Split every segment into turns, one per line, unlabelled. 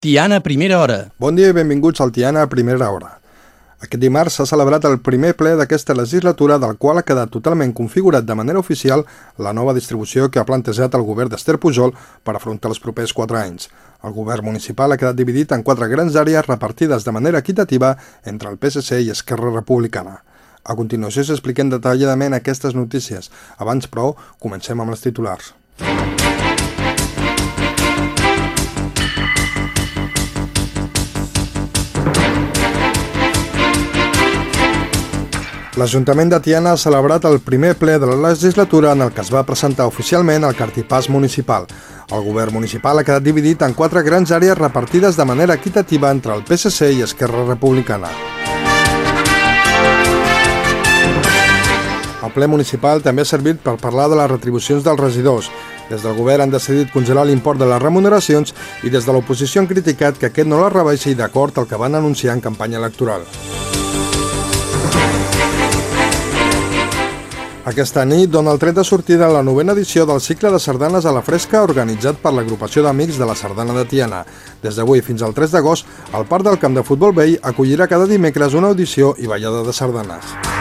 Tiana Primera Hora.
Bon dia i benvinguts al Tiana Primera Hora. Aquest dimarts s'ha celebrat el primer ple d'aquesta legislatura del qual ha quedat totalment configurat de manera oficial la nova distribució que ha plantejat el govern d'Ester Pujol per afrontar els propers quatre anys. El govern municipal ha quedat dividit en quatre grans àrees repartides de manera equitativa entre el PSC i Esquerra Republicana. A continuació s'expliquen detalladament aquestes notícies. Abans, però, comencem amb les titulars. L'Ajuntament de Tiana ha celebrat el primer ple de la legislatura en el que es va presentar oficialment el cartipàs municipal. El govern municipal ha quedat dividit en quatre grans àrees repartides de manera equitativa entre el PSC i Esquerra Republicana. El ple municipal també ha servit per parlar de les retribucions dels regidors. Des del govern han decidit congelar l'import de les remuneracions i des de l'oposició han criticat que aquest no la rebaixi d'acord al que van anunciar en campanya electoral. Aquesta nit dona el tret de sortida a la novena edició del cicle de sardanes a la fresca organitzat per l'agrupació d'amics de la Sardana de Tiana. Des d'avui fins al 3 d'agost, el Parc del Camp de Futbol Vell acollirà cada dimecres una audició i ballada de sardanes.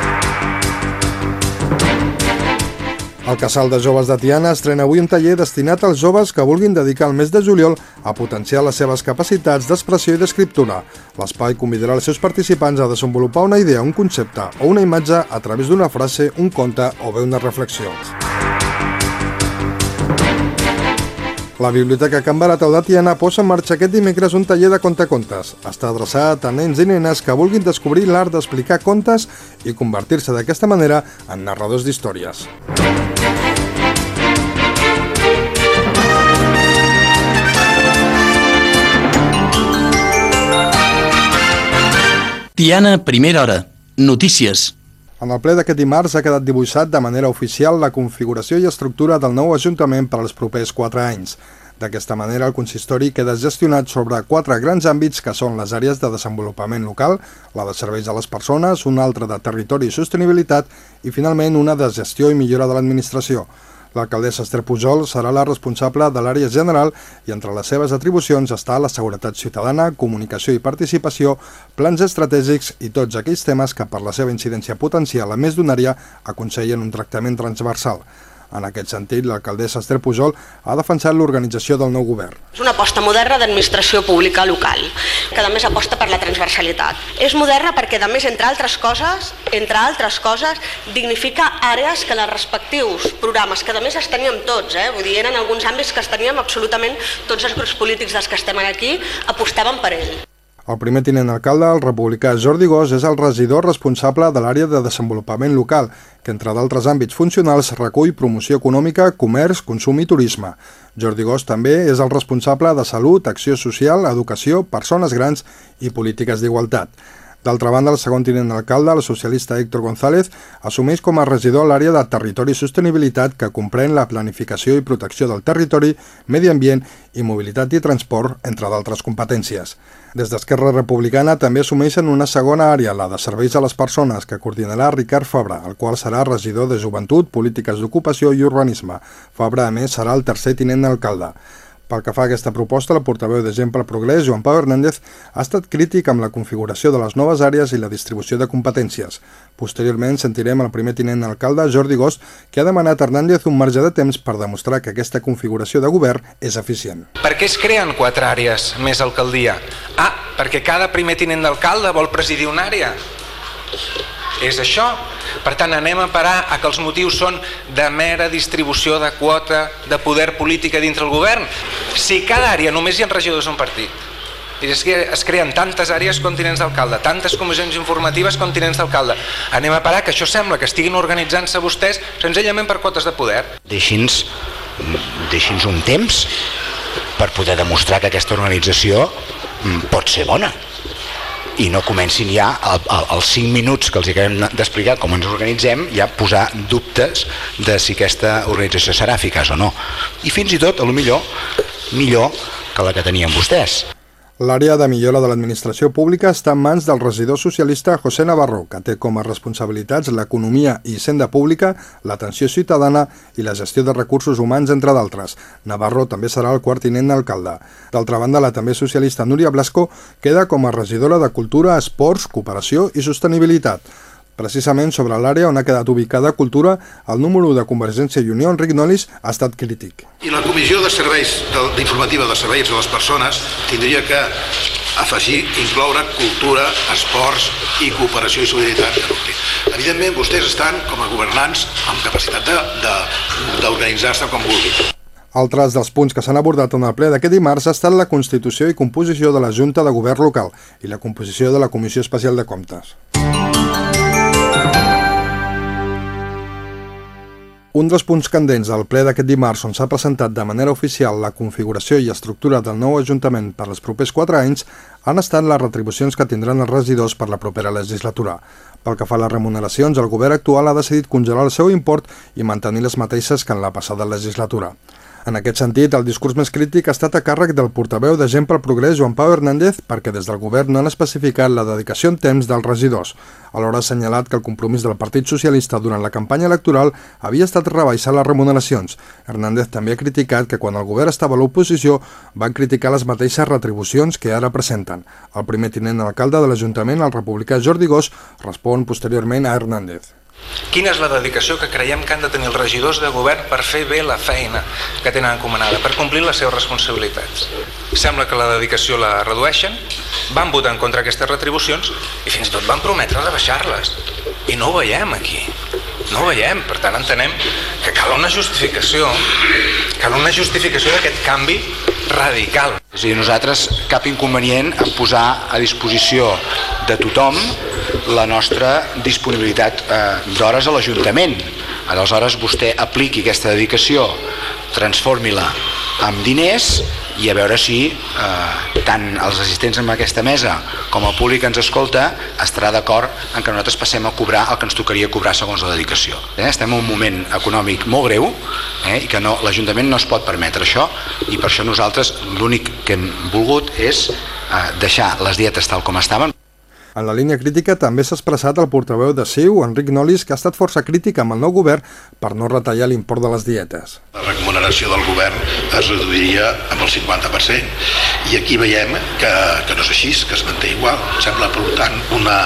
El Casal de Joves de Tiana estrena avui un taller destinat als joves que vulguin dedicar el mes de juliol a potenciar les seves capacitats d'expressió i d'escriptura. L'espai convidarà els seus participants a desenvolupar una idea, un concepte o una imatge a través d'una frase, un conte o bé una reflexió. La Biblioteca Can Baratau de Tiana posa en marxa aquest dimecres un taller de contacontes. Està adreçat a nens i nenes que vulguin descobrir l'art d'explicar contes i convertir-se d'aquesta manera en narradors d'històries.
Tiana Primera Hora. Notícies.
En el ple d'aquest dimarts ha quedat dibuixat de manera oficial la configuració i estructura del nou Ajuntament per als propers quatre anys. D'aquesta manera, el consistori queda gestionat sobre quatre grans àmbits que són les àrees de desenvolupament local, la de serveis a les persones, una altra de territori i sostenibilitat i, finalment, una de gestió i millora de l'administració. L'alcaldessa Esther Pujol serà la responsable de l'àrea general i entre les seves atribucions està la seguretat ciutadana, comunicació i participació, plans estratègics i tots aquells temes que per la seva incidència potencial a més d'una àrea aconsellen un tractament transversal. En aquest sentit, l'alcaldessa Esther Pujol ha defensat l'organització del nou govern.
És una aposta moderna d'administració pública local, que a més aposta per la transversalitat. És moderna perquè, a més, entre altres coses, entre altres coses, dignifica àrees que els respectius programes, que a més es teníem tots, eh? vull dir, eren alguns àmbits que es teníem absolutament tots els grups polítics dels que estem aquí, apostaven per ell.
El primer tinent alcalde, el republicà Jordi Gós, és el regidor responsable de l'àrea de desenvolupament local, que entre d'altres àmbits funcionals recull promoció econòmica, comerç, consum i turisme. Jordi Gós també és el responsable de salut, acció social, educació, persones grans i polítiques d'igualtat. D'altra banda, el segon tinent d'alcalde, el socialista Héctor González, assumeix com a regidor l'àrea de Territori i Sostenibilitat que comprèn la planificació i protecció del territori, medi ambient i mobilitat i transport, entre d'altres competències. Des d'Esquerra Republicana també assumeixen una segona àrea, la de serveis a les persones, que coordinarà Ricard Fabra, el qual serà regidor de Joventut, Polítiques d'Ocupació i Urbanisme. Fabra, a més, serà el tercer tinent d'alcalde. Pel que fa a aquesta proposta, la portaveu de Gent pel Progrés, Joan Pau Hernández, ha estat crític amb la configuració de les noves àrees i la distribució de competències. Posteriorment sentirem el primer tinent alcalde, Jordi Gost, que ha demanat a Hernández un marge de temps per demostrar que aquesta configuració de govern és eficient.
Per què es creen quatre àrees més alcaldia? Ah, perquè cada primer tinent d'alcalde vol presidir una àrea. És això. Per tant, anem a parar a que els motius són de mera distribució de quota de poder política dintre el govern. Si cada àrea només hi ha regidors d'un partit, i és que es creen tantes àrees continents d'alcalde, tantes comissions informatives continents d'alcalde. Anem a parar que això sembla que estiguin organitzant-se vostès senzillament per quotes de poder.
Deixi'ns deixi un temps per poder demostrar que aquesta organització mm, pot ser bona i no comencin ja als 5 minuts que els acabem d'explicar com ens organitzem ja posar dubtes de si aquesta organització serà eficaç o no. I fins i tot, a lo millor millor que la que tenien vostès
L'àrea de millora de l'administració pública està en mans del regidor socialista José Navarro, que té com a responsabilitats l'economia i hisenda pública, l'atenció ciutadana i la gestió de recursos humans, entre d'altres. Navarro també serà el quart tinent d'alcalde. D'altra banda, la també socialista Núria Blasco queda com a regidora de Cultura, Esports, Cooperació i Sostenibilitat. Precisament sobre l'àrea on ha quedat ubicada Cultura, el número de Convergència i Unió, Enric Nolis, ha estat crític.
I la Comissió de Serveis d'Informativa de Serveis a les Persones tindria que afegir, incloure cultura, esports i cooperació i solidaritat. Evidentment, vostès estan com a governants amb capacitat d'organitzar-se com vulguin.
Altres dels punts que s'han abordat en el ple d'aquest dimarts ha estat la constitució i composició de la Junta de Govern Local i la composició de la Comissió Especial de Comptes. Un dels punts candents del ple d'aquest dimarts on s'ha presentat de manera oficial la configuració i estructura del nou Ajuntament per als propers quatre anys han estat les retribucions que tindran els regidors per la propera legislatura. Pel que fa a les remuneracions, el govern actual ha decidit congelar el seu import i mantenir les mateixes que en la passada legislatura. En aquest sentit, el discurs més crític ha estat a càrrec del portaveu de Gent pel Progrés, Joan Pau Hernández, perquè des del govern no han especificat la dedicació en temps dels regidors. Alhora ha assenyalat que el compromís del Partit Socialista durant la campanya electoral havia estat rebaixar les remuneracions. Hernández també ha criticat que quan el govern estava a l'oposició van criticar les mateixes retribucions que ara presenten. El primer tinent alcalde de l'Ajuntament, el republicà Jordi Gós, respon posteriorment a Hernández.
Quina és la dedicació que creiem que han de tenir els regidors de govern per fer bé la feina que tenen encomanada, per complir les seves responsabilitats? Sembla que la dedicació la redueixen, van votar en contra aquestes retribucions i fins i tot van prometre de baixar-les. I no ho veiem aquí. No ho veiem, per tant entenem que cal una justificació, cal una justificació d'aquest canvi radical.
És a dir, nosaltres cap inconvenient en posar a disposició de tothom la nostra disponibilitat eh, d'hores a l'Ajuntament. Aleshores vostè apliqui aquesta dedicació, transformi-la en diners i a veure si eh, tant els assistents en aquesta mesa com el públic que ens escolta estarà d'acord en que nosaltres passem a cobrar el que ens tocaria cobrar segons la dedicació. Eh? Estem en un moment econòmic molt greu eh? i que no, l'Ajuntament no es pot permetre això i per això nosaltres l'únic que hem volgut és eh, deixar les dietes tal com estaven.
En la línia crítica també s'ha expressat el portaveu de CiU, Enric Nolis, que ha estat força crític amb el nou govern per no retallar l'import de les dietes.
La remuneració del govern es reduiria amb el 50% i aquí veiem que, que no és així, que es manté igual. Sembla, per tant, una,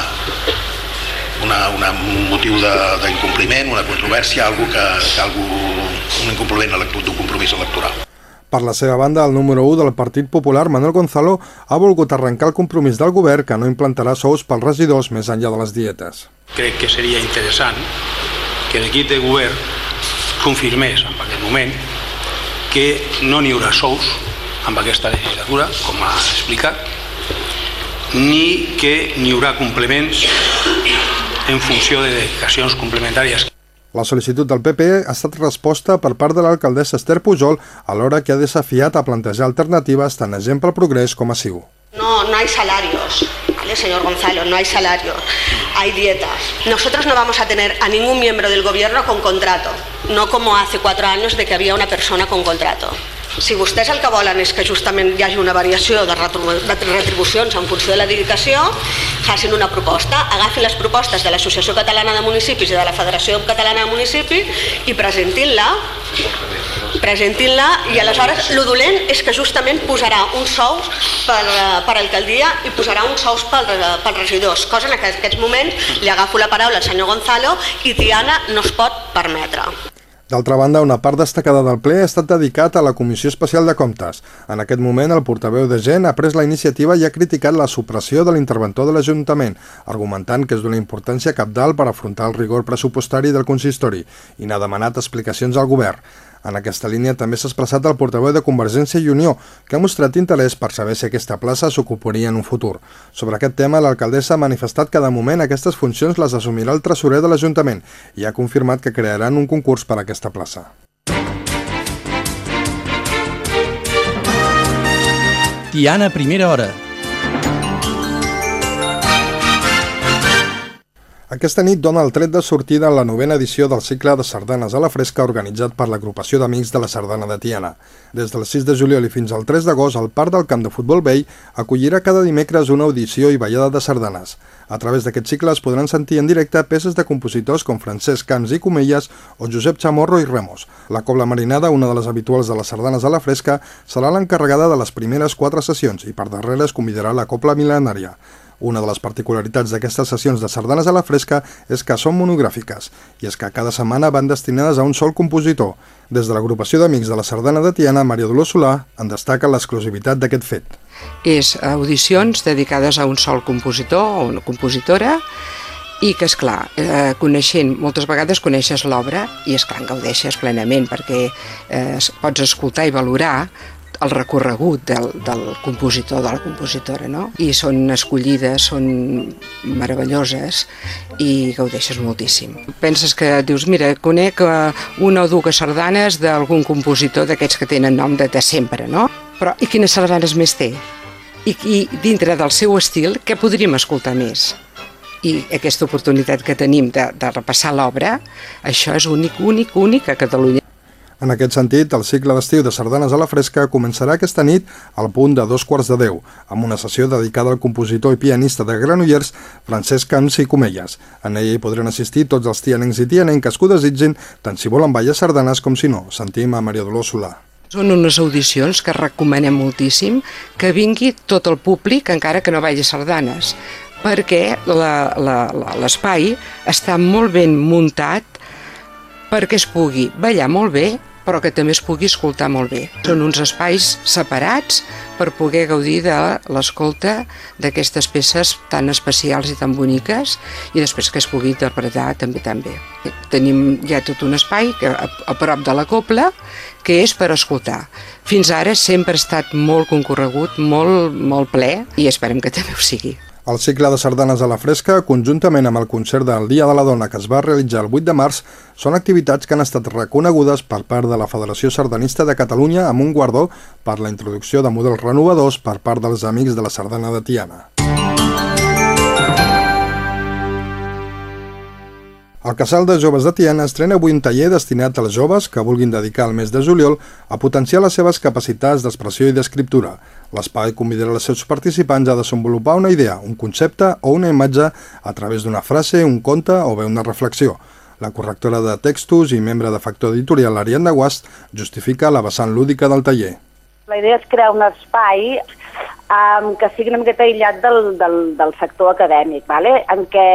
una, una, un motiu d'incompliment, una controvèrsia, algo que, que algo, un incompliment d'un compromís electoral.
Per la seva banda, el número 1 del Partit Popular, Manuel Gonzalo, ha volgut arrencar el compromís del govern que no implantarà sous pels regidors més enllà de les dietes.
Crec que seria interessant que l'equip de govern confirmés en aquest moment que no n'hi haurà sous amb aquesta legislatura, com ha explicat, ni que n'hi haurà complements en funció de dedicacions complementàries.
La sol·licitud del PP ha estat resposta per part de l'alcaldessa Esther Pujol alhora que ha desafiat a plantejar alternatives tant a Gent pel Progrés com a SIU.
No, no hay salarios, ¿vale, señor Gonzalo? No hay salarios, hay dietas. Nosotros no vamos a tener a ningún miembro del gobierno con contrato, no como hace cuatro años de que había una persona con contrato. Si vostès el que volen és que justament hi hagi una variació de retribucions en funció de la dedicació, facin una proposta, agafin les propostes de l'Associació Catalana de Municipis i de la Federació Catalana de Municipis i presentin-la presentin-la i aleshores el dolent és que justament posarà uns sous per, per alcaldia i posarà uns sous per regidors, cosa en aquests moments li agafo la paraula al senyor Gonzalo i Tiana no es pot permetre.
D'altra banda, una part destacada del ple ha estat dedicat a la Comissió Especial de Comptes. En aquest moment, el portaveu de Gent ha pres la iniciativa i ha criticat la supressió de l'interventor de l'Ajuntament, argumentant que és d'una importància capdalt per afrontar el rigor pressupostari del consistori i n'ha demanat explicacions al govern. En aquesta línia també s'ha expressat el portaveu de Convergència i Unió, que ha mostrat interès per saber si aquesta plaça s'ocuparia en un futur. Sobre aquest tema, l'alcaldessa ha manifestat que de moment aquestes funcions les assumirà el tresorer de l'Ajuntament i ha confirmat que crearan un concurs per a aquesta plaça.
Tiana, primera hora.
Aquesta nit dona el tret de sortida en la novena edició del cicle de sardanes a la fresca organitzat per l'agrupació d'amics de la sardana de Tiana. Des del 6 de juliol i fins al 3 d'agost, el Parc del Camp de Futbol Vell acollirà cada dimecres una audició i ballada de sardanes. A través d'aquest cicle es podran sentir en directe peces de compositors com Francesc Camps i Comelles o Josep Chamorro i Remos. La Cobla Marinada, una de les habituals de les sardanes a la fresca, serà l'encarregada de les primeres quatre sessions i per darrere es convidarà la Cobla Milenària. Una de les particularitats d'aquestes sessions de sardanes a la fresca és que són monogràfiques, i és que cada setmana van destinades a un sol compositor. Des de l'agrupació d'amics de la sardana de Tiana, Maria Dolors Solà, en destaca l'exclusivitat d'aquest fet.
És audicions dedicades a un sol compositor o una compositora, i que, és clar, eh, coneixent, moltes vegades coneixes l'obra i, és clar en gaudeixes plenament perquè eh, pots escoltar i valorar el recorregut del, del compositor, de la compositora, no? I són escollides, són meravelloses i gaudeixes moltíssim. Penses que dius, mira, conec eh, una o dues sardanes d'algun compositor d'aquests que tenen nom de, de sempre, no? Però i quines sardanes més té? I, I dintre del seu estil, què podríem escoltar més? i aquesta oportunitat que tenim de, de repassar l'obra, això és únic, únic, únic a Catalunya.
En aquest sentit, el cicle d'estiu de sardanes a la fresca començarà aquesta nit al punt de dos quarts de deu, amb una sessió dedicada al compositor i pianista de Granollers, Francesc Camps i Comelles. En ella hi podran assistir tots els tianencs i tianenques que ho desitgin, tant si volen ballar sardanes com si no. Sentim a Maria Dolors Solà.
Són unes audicions que recomanem moltíssim que vingui tot el públic, encara que no balli sardanes, perquè l'espai està molt ben muntat perquè es pugui ballar molt bé però que també es pugui escoltar molt bé. Són uns espais separats per poder gaudir de l'escolta d'aquestes peces tan especials i tan boniques i després que es pugui interpretar també tan bé. Tenim ja tot un espai que, a, a prop de la copla que és per escoltar. Fins ara sempre ha estat molt concorregut, molt, molt ple i esperem que també ho sigui.
El cicle de sardanes a la fresca, conjuntament amb el concert del Dia de la Dona que es va realitzar el 8 de març, són activitats que han estat reconegudes per part de la Federació Sardanista de Catalunya amb un guardó per la introducció de models renovadors per part dels amics de la sardana de Tiana. El Casal de Joves de Tiana estrena avui un taller destinat als joves que vulguin dedicar el mes de juliol a potenciar les seves capacitats d'expressió i d'escriptura. L'espai convidarà els seus participants a desenvolupar una idea, un concepte o una imatge a través d'una frase, un conte o bé una reflexió. La correctora de textos i membre de Factor Editorial Ariadna Guast justifica la vessant lúdica del taller.
La idea és crear un espai um, que sigui una miqueta aïllat del, del, del sector acadèmic, vale? en què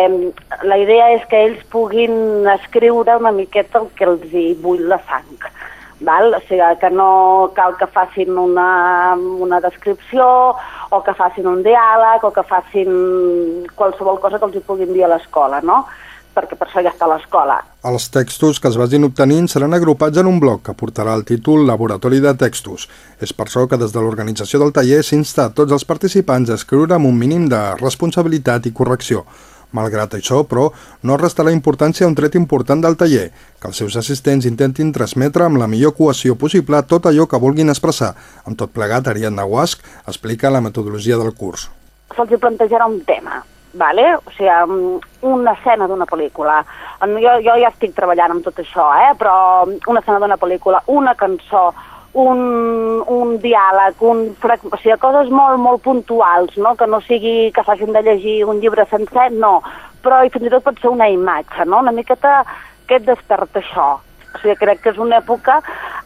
la idea és que ells puguin escriure una miqueta el que els hi bull la sang. Val? O sigui, que no cal que facin una, una descripció o que facin un diàleg o que facin qualsevol cosa que els hi puguin dir a l'escola, no? Perquè per això ja està a l'escola.
Els textos que es vagin obtenint seran agrupats en un bloc que portarà el títol Laboratori de Textos. És per això que des de l'organització del taller s'insta a tots els participants a escriure amb un mínim de responsabilitat i correcció. Malgrat això, però, no resta la importància a un tret important del taller, que els seus assistents intentin transmetre amb la millor cohesió possible tot allò que vulguin expressar. Amb tot plegat, Ariadna Guasc explica la metodologia del curs.
Se'ls plantejarà un tema, vale? o sigui, una escena d'una pel·lícula. Jo, jo ja estic treballant amb tot això, eh? però una escena d'una pel·lícula, una cançó, un, un diàleg, un, o sigui, coses molt, molt puntuals, no? que no sigui que facin de llegir un llibre sencer, no, però i fins i tot pot ser una imatge, no? una miqueta que et desperta això. O sigui, crec que és una època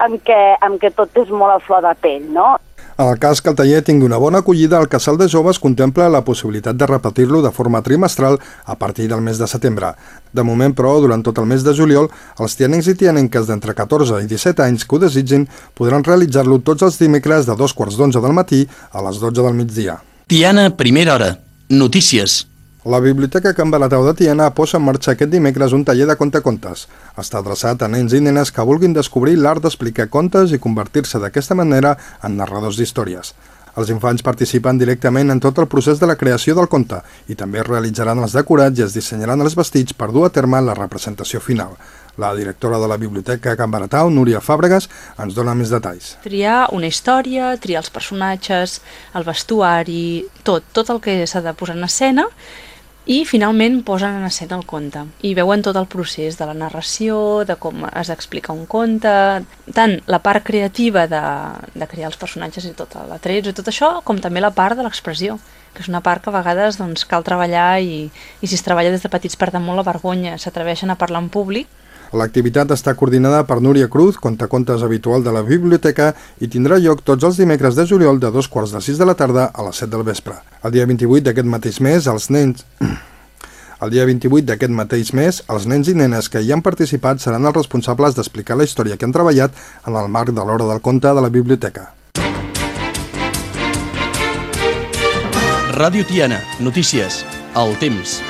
en què, en què tot és molt a flor de pell, no?
En el cas que el taller tingui una bona acollida, el Casal de Joves contempla la possibilitat de repetir-lo de forma trimestral a partir del mes de setembre. De moment, però, durant tot el mes de juliol, els tianencs i tianenques d'entre 14 i 17 anys que ho desitgin podran realitzar-lo tots els dimecres de dos quarts d'onze del matí a les 12 del migdia.
Tiana, primera hora. Notícies.
La Biblioteca Can Balatau de Tiana posa en marxa aquest dimecres un taller de contacontes. Està adreçat a nens i nenes que vulguin descobrir l'art d'explicar contes i convertir-se d'aquesta manera en narradors d'històries. Els infants participen directament en tot el procés de la creació del conte i també realitzaran els decorats i es dissenyaran els vestits per dur a terme la representació final. La directora de la Biblioteca Can Baratau, Núria Fàbregas, ens dona més detalls.
Triar una història, triar els personatges, el vestuari, tot, tot el que s'ha de posar en escena i finalment posen en escena el conte. I veuen tot el procés de la narració, de com es explica un conte, tant la part creativa de, de crear els personatges i tot l'atrets i tot això, com també la part de l'expressió, que és una part que a vegades doncs, cal treballar i, i si es treballa des de petits perden molt la vergonya, s'atreveixen a parlar en públic
L'activitat està coordinada per Núria Cruz, contacontes habitual de la biblioteca, i tindrà lloc tots els dimecres de juliol de dos quarts de sis de la tarda a les 7 del vespre. El dia 28 d'aquest mateix mes, els nens... El dia 28 d'aquest mateix mes, els nens i nenes que hi han participat seran els responsables d'explicar la història que han treballat en el marc de l'hora del conte de la biblioteca.
Ràdio Tiana, notícies, el temps.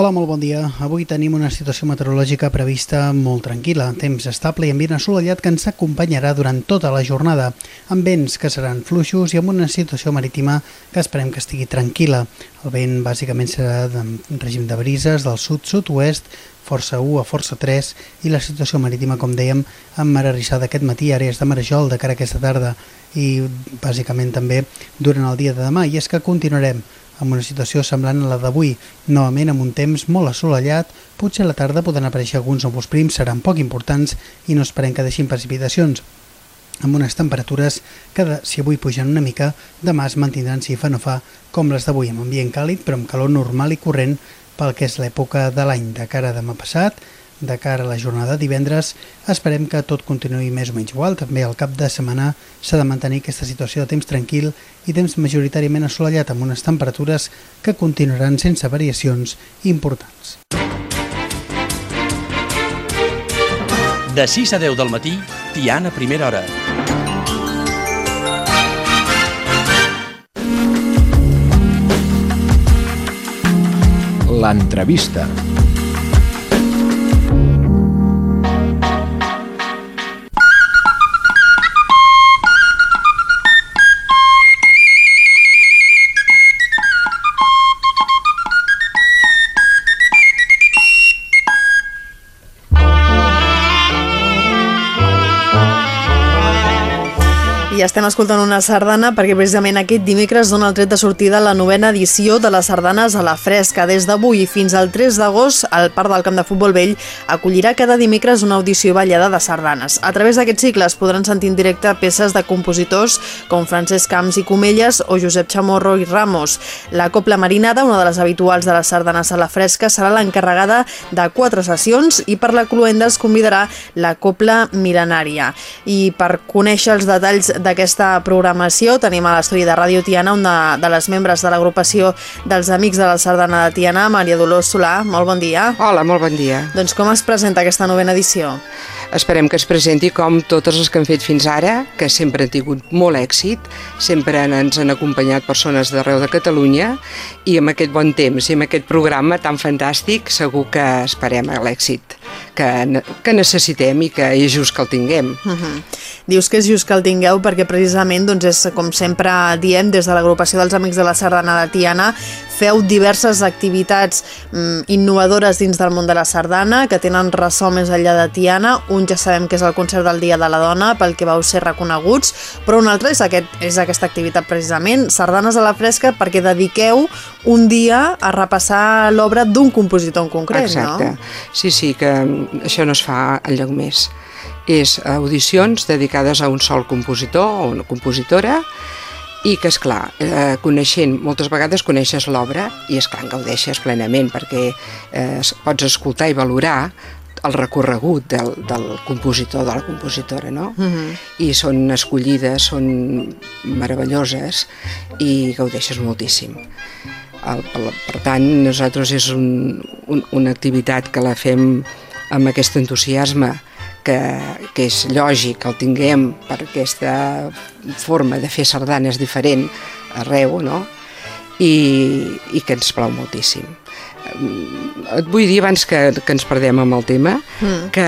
Hola, molt bon dia. Avui tenim una situació meteorològica prevista molt tranquil·la, temps estable i ambient assolellat que ens acompanyarà durant tota la jornada, amb vents que seran fluixos i amb una situació marítima que esperem que estigui tranquil·la. El vent bàsicament serà de règim de brises del sud-sud-oest, força 1 a força 3 i la situació marítima, com dèiem, amb mar arrissada aquest matí, és de marejol de cara a aquesta tarda i bàsicament també durant el dia de demà. I és que continuarem amb una situació semblant a la d'avui, novament amb un temps molt assolellat, potser a la tarda poden aparèixer alguns núvols prims, seran poc importants i no esperem que deixin precipitacions amb unes temperatures que, si avui pugen una mica, demà es mantindran si fa no fa com les d'avui, amb ambient càlid però amb calor normal i corrent pel que és l'època de l'any. De cara a demà passat, de cara a la jornada de divendres, esperem que tot continuï més o menys igual. També al cap de setmana s'ha de mantenir aquesta situació de temps tranquil i temps majoritàriament assolellat amb unes temperatures que continuaran sense variacions importants.
De 6 a 10 del matí, Tiana Primera Hora.
L'entrevista.
I estem escoltant una sardana perquè precisament aquest dimecres dona el tret de sortida la novena edició de les sardanes a la fresca. Des d'avui fins al 3 d'agost, el Parc del Camp de Futbol Vell acollirà cada dimecres una audició ballada de sardanes. A través d'aquest cicle es podran sentir en directe peces de compositors com Francesc Camps i Comelles o Josep Chamorro i Ramos. La Copla Marinada, una de les habituals de les sardanes a la fresca, serà l'encarregada de quatre sessions i per la cluenda es convidarà la Copla Milenària. I per conèixer els detalls de d'aquesta programació tenim a l'estudi de Ràdio Tiana una de les membres de l'agrupació dels Amics de la Sardana de Tiana, Maria Dolors Solà. Molt bon dia.
Hola, molt bon dia.
Doncs com es presenta aquesta novena edició?
Esperem que es presenti com totes les que han fet fins ara, que sempre han tingut molt èxit, sempre ens han acompanyat persones d'arreu de Catalunya i amb aquest bon temps i amb aquest programa tan fantàstic segur que esperem l'èxit que, que necessitem i que és just que el tinguem. Uh
-huh. Dius que és just que el tingueu perquè precisament doncs és com sempre diem des de l'agrupació dels Amics de la Sardana de Tiana feu diverses activitats mm, innovadores dins del món de la sardana que tenen ressò més enllà de Tiana. Un ja sabem que és el concert del Dia de la Dona pel que vau ser reconeguts, però un altre és, aquest, és aquesta activitat precisament, Sardanes a la Fresca, perquè dediqueu un dia a repassar l'obra d'un compositor en concret,
Exacte.
no?
Sí, sí, que això no es fa enlloc més. És audicions dedicades a un sol compositor o una compositora i que, és clar, eh, coneixent, moltes vegades coneixes l'obra i, és clar en gaudeixes plenament perquè eh, pots escoltar i valorar el recorregut del, del compositor, de la compositora, no? Uh -huh. I són escollides, són meravelloses i gaudeixes moltíssim. El, per tant, nosaltres és un, un, una activitat que la fem amb aquest entusiasme que, que és lògic que el tinguem per aquesta forma de fer sardanes diferent arreu, no? I, i que ens plau moltíssim. Et vull dir, abans que, que ens perdem amb el tema, mm. que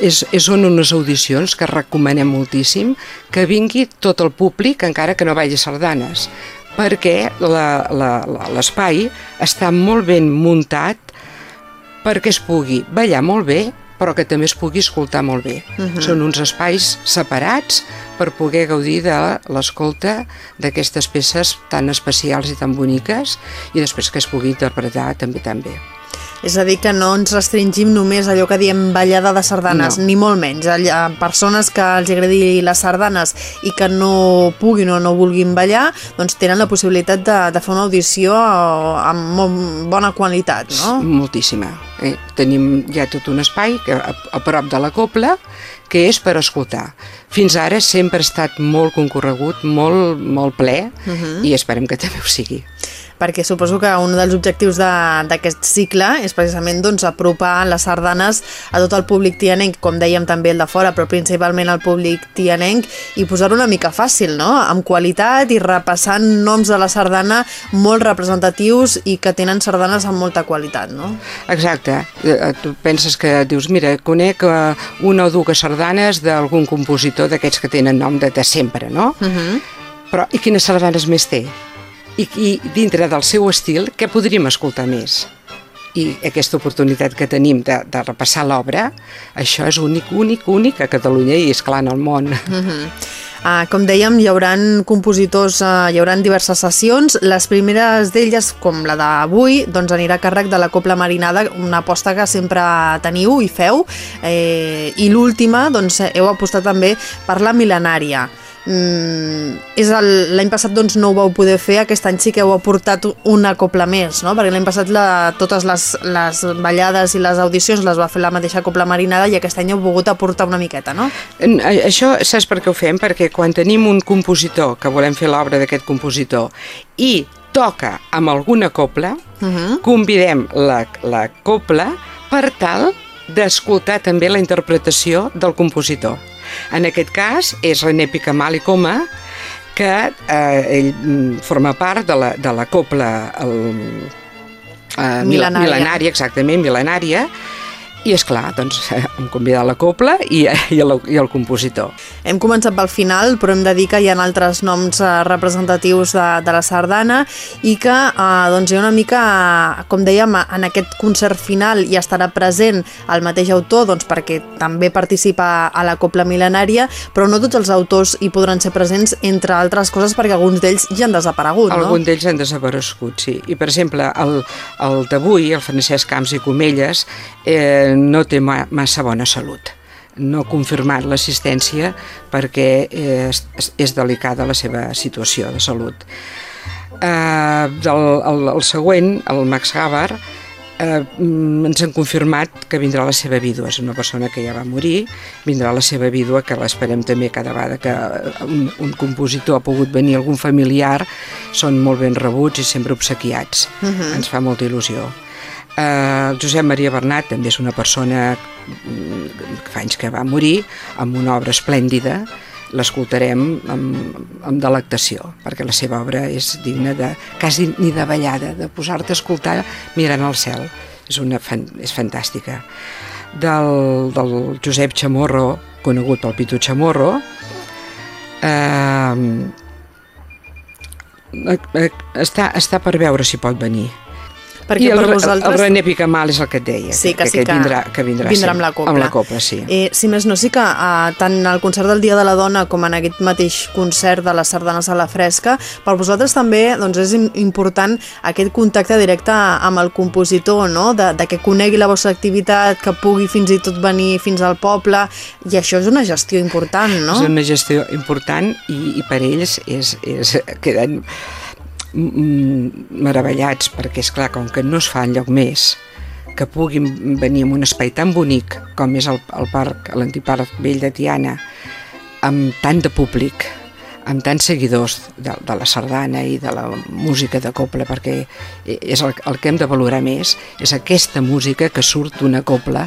és, és són unes audicions que recomanem moltíssim que vingui tot el públic, encara que no vagi a sardanes, perquè l'espai està molt ben muntat perquè es pugui ballar molt bé, però que també es pugui escoltar molt bé. Uh
Mhm.
-huh. Són uns espais separats per poder gaudir de l'escolta d'aquestes peces tan especials i tan boniques i després que es pugui interpretar també tan bé.
És a dir, que no ens restringim només a allò que diem ballada de sardanes,
No.
ni molt menys. Allà, persones que els agradi les sardanes i que no puguin o no vulguin ballar, doncs tenen la possibilitat de, de fer una audició amb molt bona qualitat, no?
Moltíssima. Eh? Tenim ja tot un espai que, a, a prop de la copla que és per escoltar. Fins ara sempre ha estat molt concorregut, molt, molt ple,
Uh -huh.
i esperem que també ho sigui.
Perquè suposo que un dels objectius de- d'aquest cicle és precisament doncs, apropar les sardanes a tot el públic tianenc, com dèiem també el de fora, però principalment al públic tianenc, i posar-ho una mica fàcil, no? amb qualitat i repassant noms de la sardana molt representatius i que tenen sardanes amb molta qualitat. No?
Exacte. Eh, Tu penses que dius, mira, conec eh, una o dues sardanes d'algun compositor d'aquests que tenen nom de, de sempre, no?
Uh -huh.
Però i quines sardanes més té? I, I dintre del seu estil, què podríem escoltar més? I aquesta oportunitat que tenim de, de repassar l'obra, això és únic, únic, únic a Catalunya i, és clar en el món.
Uh -huh. Uh, com dèiem, hi haurà compositors, uh, hi haurà diverses sessions. Les primeres d'elles, com la d'avui, doncs anirà a càrrec de la Copla Marinada, una aposta que sempre teniu i feu. Eh, I l'última, doncs, heu apostat també per la mil·lenària. Mm, és l'any passat doncs, no ho vau poder fer, aquest any sí que heu aportat una copla més, no? perquè l'any passat la, totes les, les ballades i les audicions les va fer la mateixa copla marinada i aquest any heu volgut aportar una miqueta, no?
Això saps per què ho fem? Perquè quan tenim un compositor, que volem fer l'obra d'aquest compositor, i toca amb alguna copla,
Uh -huh.
convidem la, la copla per tal d'escoltar també la interpretació del compositor. En aquest cas és René Picamal i Coma, que eh, ell mm, forma part de la, de la copla el, eh, mil-
Mil·lenària.
mil·lenària, exactament, mil·lenària, i és clar, doncs hem convidat la copla i, i, el, i el compositor.
Hem començat pel final, però hem de dir que hi ha altres noms eh, representatius de, de la sardana i que eh, doncs hi ha una mica, com dèiem, en aquest concert final hi estarà present el mateix autor doncs, perquè també participa a la Copla Mil·lenària, però no tots els autors hi podran ser presents, entre altres coses perquè alguns d'ells ja han desaparegut, no?
Algun d'ells han desaparegut, sí. I, per exemple, el, el d'avui, el Francesc Camps i Comelles, eh, no té ma, massa bona salut. No ha confirmat l'assistència perquè eh, és, és delicada la seva situació de salut. Eh, del, el, el següent, el Max Gavar, eh, mm, ens han confirmat que vindrà la seva vídua, és una persona que ja va morir, vindrà la seva vídua, que l'esperem també cada vegada que un, un compositor ha pogut venir algun familiar, són molt ben rebuts i sempre obsequiats.
Mhm.
Ens fa molta il·lusió. Eh, Josep Maria Bernat també és una persona mm, que fa anys que va morir amb una obra esplèndida. L'escoltarem amb, amb delectació perquè la seva obra és digna de quasi ni de ballada, de posar-te a escoltar mirant al cel. És, una, és fantàstica. Del, del Josep Chamorro conegut pel Pitu Chamorro eh, eh, eh, està, està per veure si pot venir
Perquè
I el,
per
Re-
vosaltres-
el René Picamal és el que et deia,
Sí, que sí que
vindrà, que vindrà,
vindrà
sí,
amb la copla.
Amb la copla, sí.
Eh, si més no, sí que eh, tant al concert del Dia de la Dona com en aquest mateix concert de les sardanes a la fresca, per vosaltres també doncs, és im- important aquest contacte directe amb el compositor, no? de, de que conegui la vostra activitat, que pugui fins i tot venir fins al poble, i això és una gestió important, no?
És una gestió important i, i per ells és, és, queden meravellats perquè és clar, com que no es fa enlloc més que puguin venir en un espai tan bonic com és el, el parc, l'antic parc vell de Tiana amb tant de públic amb tants seguidors de, de la sardana i de la música de copla perquè és el, el que hem de valorar més és aquesta música que surt d'una copla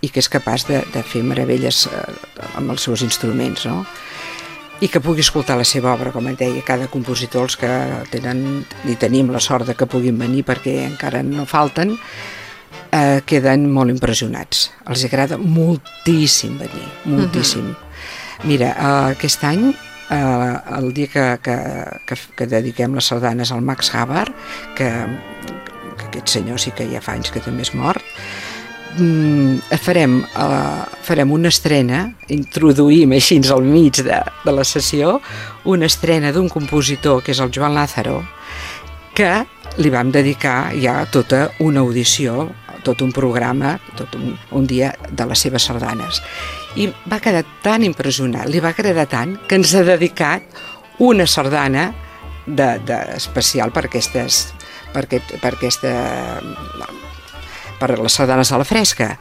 i que és capaç de, de fer meravelles eh, amb els seus instruments no? I que pugui escoltar la seva obra, com et deia, cada compositor, els que tenen i tenim la sort de que puguin venir perquè encara no falten, eh, queden molt impressionats. Els agrada moltíssim venir, moltíssim. Mira, eh, aquest any, eh, el dia que, que, que, que dediquem les sardanes al Max Haber, que, que aquest senyor sí que ja fa anys que també és mort, mm, farem, uh, farem una estrena, introduïm així al mig de, de la sessió, una estrena d'un compositor que és el Joan Lázaro, que li vam dedicar ja tota una audició, tot un programa, tot un, un dia de les seves sardanes. I va quedar tan impressionat, li va agradar tant, que ens ha dedicat una sardana de, de especial per aquestes per, aquest, per aquesta per les sardanes a la fresca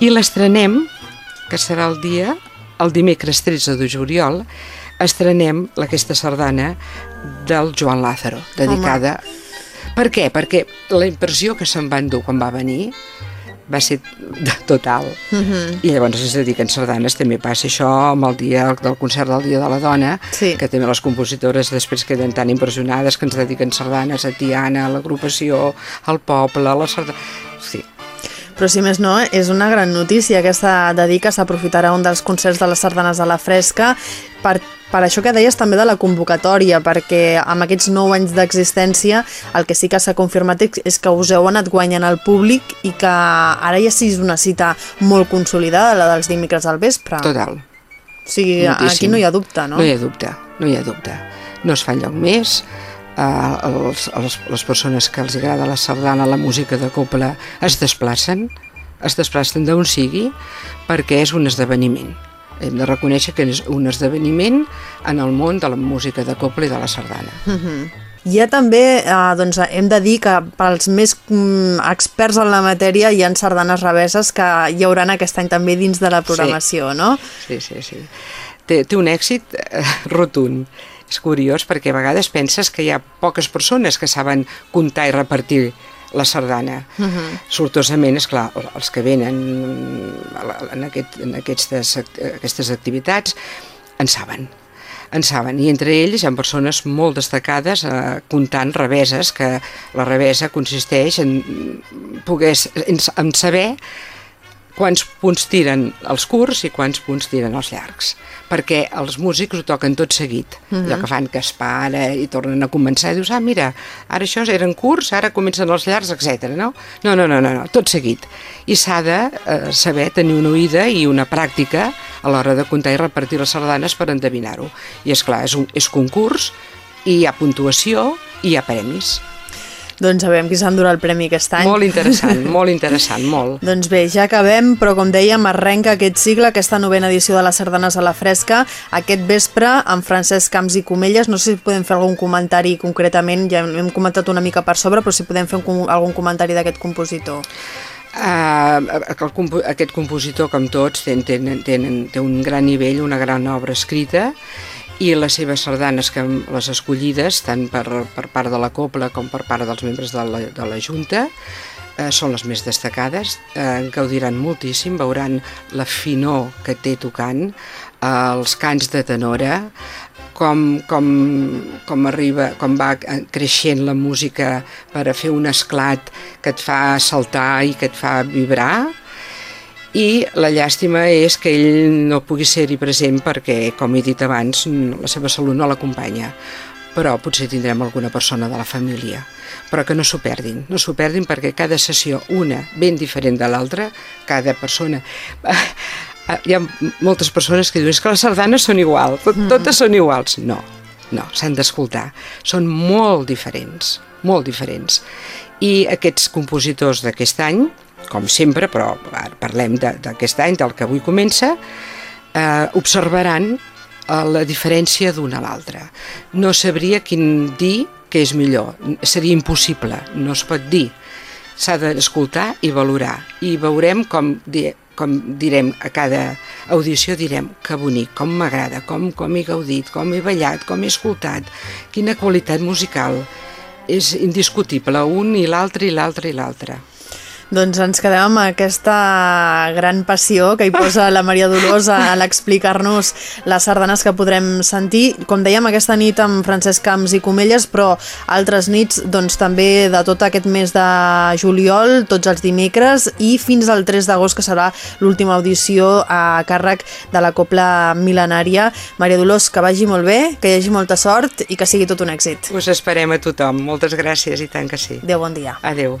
i l'estrenem que serà el dia el dimecres 13 de juliol estrenem aquesta sardana del Joan Lázaro dedicada Home. Per què? Perquè la impressió que se'n va endur quan va venir va ser total. Uh
Mhm.
-huh. I llavors es dediquen sardanes, també passa això amb el dia del concert del Dia de la Dona,
Sí.
que també les compositores després queden tan impressionades que ens dediquen sardanes a Tiana, a l'agrupació, al poble, a la sardana...
Però si més no, és una gran notícia aquesta de dir que s'aprofitarà un dels concerts de les sardanes a la fresca per, per això que deies també de la convocatòria, perquè amb aquests nou anys d'existència el que sí que s'ha confirmat és que us heu anat guanyant al públic i que ara ja sí és una cita molt consolidada, la dels dimecres al vespre.
total.
O sigui,
Moltíssim.
aquí no hi ha dubte, no?
No hi ha dubte, no hi ha dubte. No es fa enlloc més, eh, els, els, les persones que els agrada la sardana, la música de copla, es desplacen, es desplacen d'on sigui, perquè és un esdeveniment. Hem de reconèixer que és un esdeveniment en el món de la música de copla i de la sardana.
Mhm. Hi ha també, eh, doncs, hem de dir que pels més mm, experts en la matèria hi ha sardanes reveses que hi hauran aquest any també dins de la programació,
Sí.
no?
Sí, sí, sí. Té, té un èxit eh, rotund. És curiós perquè a vegades penses que hi ha poques persones que saben comptar i repartir la sardana.
Uh -huh.
Sortosament, és clar, els que venen en, aquest, en aquestes, aquestes activitats en saben en saben, i entre ells hi ha persones molt destacades eh, comptant reveses, que la revesa consisteix en poder en, en saber quants punts tiren els curts i quants punts tiren els llargs perquè els músics ho toquen tot seguit
Mhm.
allò que fan que es para i tornen a començar i dius, ah mira, ara això eren curts ara comencen els llargs, etc. no? No, no, no, no, no, tot seguit i s'ha de eh, saber tenir una oïda i una pràctica a l'hora de comptar i repartir les sardanes per endevinar-ho i és clar, és, un, és concurs i hi ha puntuació i hi ha premis
Doncs sabem qui s'endurà el premi aquest any.
molt interessant, molt interessant, molt
Doncs bé, ja acabem, però com dèiem, arrenca aquest cicle, aquesta novena edició de les sardanes a la fresca, aquest vespre amb Francesc Camps i Comelles. No sé si podem fer algun comentari concretament, ja hem comentat una mica per sobre, però si podem fer un, com- algun comentari d'aquest compositor.
Uh, aquest compositor, com tots, ten, ten, ten, té un gran nivell, una gran obra escrita, i les seves sardanes, que les escollides, tant per, per part de la Copla com per part dels membres de la, de la Junta, eh, són les més destacades, eh, en gaudiran moltíssim, veuran la finor que té tocant, eh, els cants de tenora, com, com, com arriba, com va creixent la música per a fer un esclat que et fa saltar i que et fa vibrar, i la llàstima és que ell no pugui ser-hi present perquè, com he dit abans, la seva salut no l'acompanya. Però potser tindrem alguna persona de la família. Però que no s'ho perdin, no s'ho perdin perquè cada sessió, una ben diferent de l'altra, cada persona hi ha moltes persones que diuen "És que les sardanes són igual, tot, totes són iguals. No, no, s'han d'escoltar. Són molt diferents molt diferents. I aquests compositors d'aquest any com sempre, però parlem d'aquest any, del que avui comença, eh, observaran eh, la diferència d'una a l'altra. No sabria quin dir que és millor, seria impossible, no es pot dir. S'ha d'escoltar i valorar, i veurem com, di com direm a cada audició, direm que bonic, com m'agrada, com, com he gaudit, com he ballat, com he escoltat, quina qualitat musical. És indiscutible, un i l'altre i l'altre i l'altre.
Doncs ens quedem amb aquesta gran passió que hi posa la Maria Dolors a l'explicar-nos les sardanes que podrem sentir. Com dèiem, aquesta nit amb Francesc Camps i Comelles, però altres nits doncs, també de tot aquest mes de juliol, tots els dimecres, i fins al 3 d'agost, que serà l'última audició a càrrec de la Copla Milenària. Maria Dolors, que vagi molt bé, que hi hagi molta sort i que sigui tot un èxit.
Us esperem a tothom. Moltes gràcies i tant que sí.
Adéu, bon dia.
Adéu.